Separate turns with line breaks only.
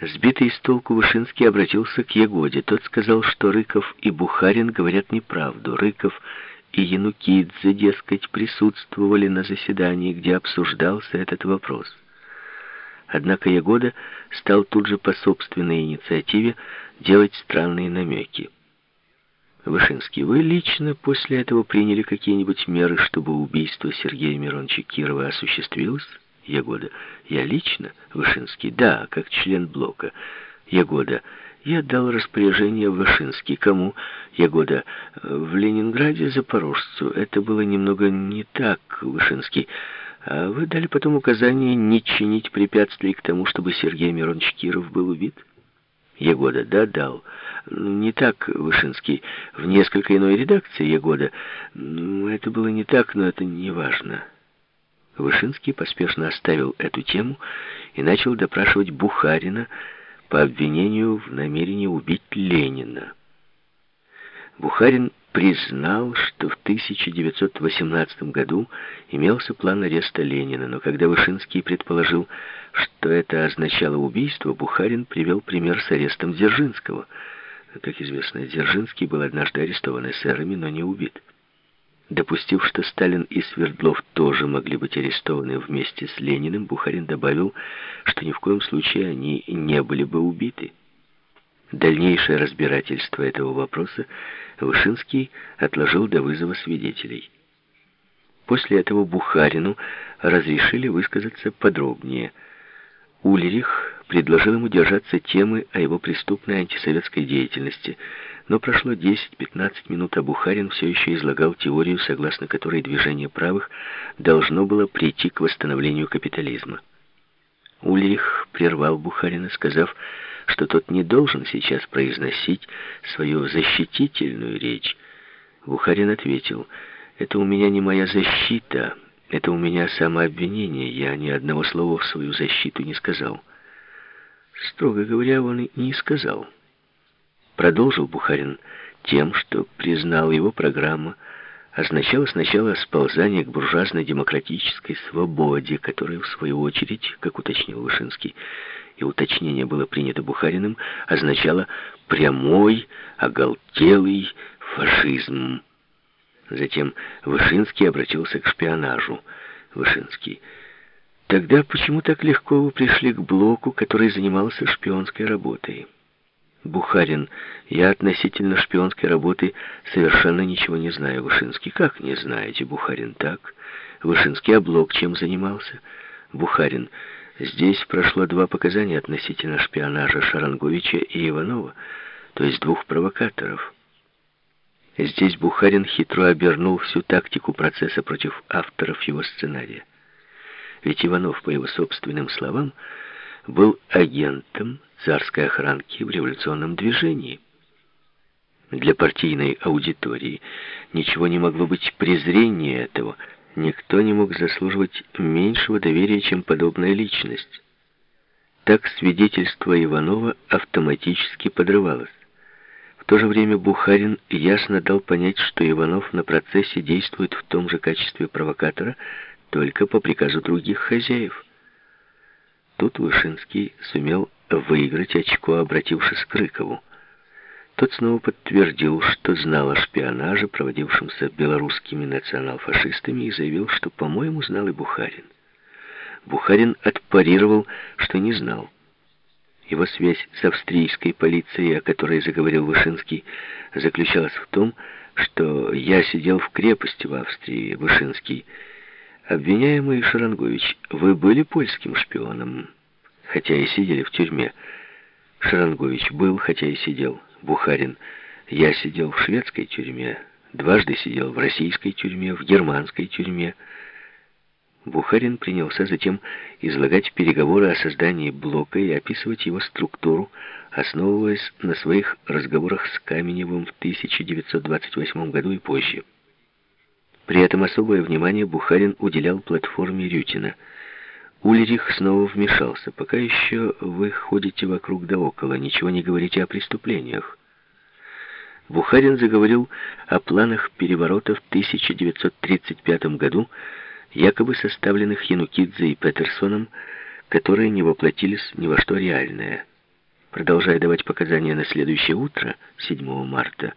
Сбитый с толку Вышинский обратился к Ягоде. Тот сказал, что Рыков и Бухарин говорят неправду. Рыков и Янукидзе, дескать, присутствовали на заседании, где обсуждался этот вопрос. Однако Ягода стал тут же по собственной инициативе делать странные намеки. Вышинский, вы лично после этого приняли какие-нибудь меры, чтобы убийство Сергея Мироновича Кирова осуществилось? Ягода. Я лично? Вышинский. Да, как член блока. Ягода. Я дал распоряжение Вышинский. Кому? Ягода. В Ленинграде запорожцу. Это было немного не так, Вышинский. А вы дали потом указание не чинить препятствий к тому, чтобы Сергей Миронович Киров был убит? Егода, да, дал. Не так, Вышинский. В несколько иной редакции Егода. Ну, это было не так, но это не важно. Вышинский поспешно оставил эту тему и начал допрашивать Бухарина по обвинению в намерении убить Ленина. Бухарин признал, что в 1918 году имелся план ареста Ленина, но когда Вышинский предположил, что это означало убийство, Бухарин привел пример с арестом Дзержинского. Как известно, Дзержинский был однажды арестован эсерами, но не убит. Допустив, что Сталин и Свердлов тоже могли быть арестованы вместе с Лениным, Бухарин добавил, что ни в коем случае они не были бы убиты. Дальнейшее разбирательство этого вопроса Вышинский отложил до вызова свидетелей. После этого Бухарину разрешили высказаться подробнее. Ульрих предложил ему держаться темы о его преступной антисоветской деятельности, но прошло 10-15 минут, а Бухарин все еще излагал теорию, согласно которой движение правых должно было прийти к восстановлению капитализма. Ульрих прервал Бухарина, сказав, что тот не должен сейчас произносить свою защитительную речь. Бухарин ответил, «Это у меня не моя защита, это у меня самообвинение, я ни одного слова в свою защиту не сказал». Строго говоря, он и не сказал. Продолжил Бухарин тем, что признал его программа, означало сначала сползание к буржуазно-демократической свободе, которая, в свою очередь, как уточнил Вышинский, и уточнение было принято Бухариным, означало прямой, оголтелый фашизм. Затем Вышинский обратился к шпионажу. Вышинский. Тогда почему так легко вы пришли к блоку, который занимался шпионской работой? Бухарин. Я относительно шпионской работы совершенно ничего не знаю. Вышинский. Как не знаете? Бухарин. Так. Вышинский. Блок чем занимался? Бухарин. Здесь прошло два показания относительно шпионажа Шаранговича и Иванова, то есть двух провокаторов. Здесь Бухарин хитро обернул всю тактику процесса против авторов его сценария. Ведь Иванов, по его собственным словам, был агентом царской охранки в революционном движении. Для партийной аудитории ничего не могло быть презрения этого – Никто не мог заслуживать меньшего доверия, чем подобная личность. Так свидетельство Иванова автоматически подрывалось. В то же время Бухарин ясно дал понять, что Иванов на процессе действует в том же качестве провокатора, только по приказу других хозяев. Тут Вышинский сумел выиграть очко, обратившись к Рыкову. Тот снова подтвердил, что знал о шпионаже, проводившемся белорусскими национал-фашистами, и заявил, что, по-моему, знал и Бухарин. Бухарин отпарировал, что не знал. Его связь с австрийской полицией, о которой заговорил Вышинский, заключалась в том, что я сидел в крепости в Австрии, Вышинский. Обвиняемый Шарангович, вы были польским шпионом, хотя и сидели в тюрьме. Шарангович был, хотя и сидел. Бухарин. Я сидел в шведской тюрьме, дважды сидел в российской тюрьме, в германской тюрьме. Бухарин принялся затем излагать переговоры о создании блока и описывать его структуру, основываясь на своих разговорах с Каменевым в 1928 году и позже. При этом особое внимание Бухарин уделял платформе Рютина – Ульрих снова вмешался. «Пока еще вы ходите вокруг да около, ничего не говорите о преступлениях». Бухарин заговорил о планах переворота в 1935 году, якобы составленных Янукидзе и Петерсоном, которые не воплотились ни во что реальное. Продолжая давать показания на следующее утро, 7 марта,